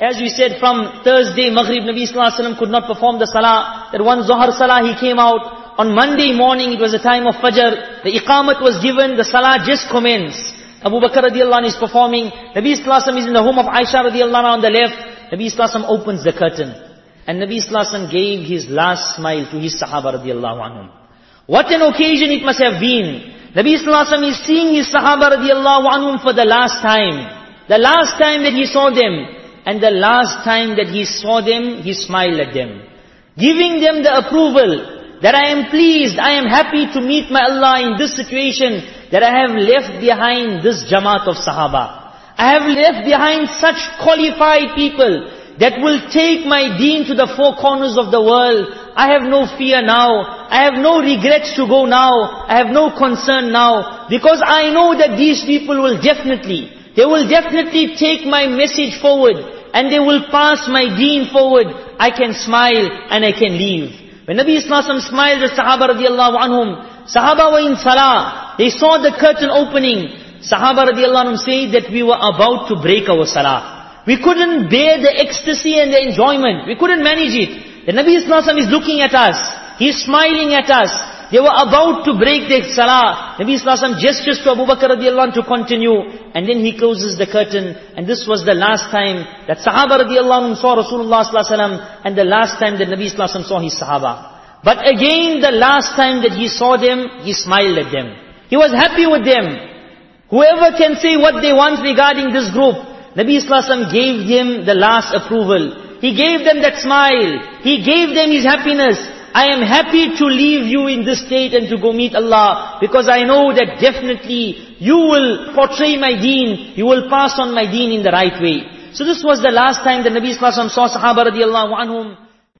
As we said from Thursday, Maghrib, Nabi Sallallahu Alaihi Wasallam could not perform the salah. That one Zohar salah he came out. On Monday morning, it was the time of Fajr. The iqamat was given, the salah just commenced. Abu Bakr radiallahu is performing. Nabi Sallallahu Alaihi Wasallam is in the home of Aisha radiallahu on the left. Nabi Sallallahu Alaihi Wasallam opens the curtain. And Nabi Sallallahu Alaihi Wasallam gave his last smile to his Sahaba radiallahu anhum. What an occasion it must have been. Nabi Sallallahu Alaihi Wasallam is seeing his Sahaba radiallahu anhum for the last time. The last time that he saw them. And the last time that he saw them, he smiled at them. Giving them the approval that I am pleased, I am happy to meet my Allah in this situation, that I have left behind this Jamaat of Sahaba. I have left behind such qualified people that will take my deen to the four corners of the world. I have no fear now. I have no regrets to go now. I have no concern now. Because I know that these people will definitely they will definitely take my message forward and they will pass my deen forward. I can smile and I can leave. When Nabi Islam smiled at Sahaba radiallahu anhum, Sahaba were in salah. They saw the curtain opening. Sahaba radiallahu anhum say that we were about to break our salah. We couldn't bear the ecstasy and the enjoyment. We couldn't manage it. The Nabi Islam is looking at us. He's smiling at us. They were about to break their salah. Nabi Wasallam gestures to Abu Bakr radiallahu anh to continue. And then he closes the curtain. And this was the last time that Sahaba radiallahu anh saw Rasulullah sallallahu and the last time that Nabi Wasallam saw his Sahaba. But again, the last time that he saw them, he smiled at them. He was happy with them. Whoever can say what they want regarding this group, Nabi Wasallam gave them the last approval. He gave them that smile. He gave them his happiness. I am happy to leave you in this state and to go meet Allah because I know that definitely you will portray my deen, you will pass on my deen in the right way. So this was the last time the Nabi Sallallahu Alaihi Wasallam saw Sahaba radiallahu anhum.